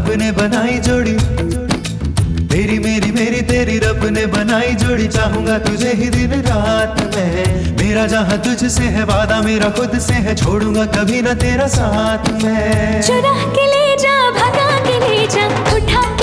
रब ने बनाई जोड़ी। तेरी मेरी मेरी, तेरी रब ने बनाई जोड़ी। चाहूँगा तुझे ही दिन रात में। मेरा जहाँ तुझसे है, वादा मेरा खुद से है। छोड़ूँगा कभी ना तेरा साथ में। चुरा के ले जा, भगा के ले जा। उठा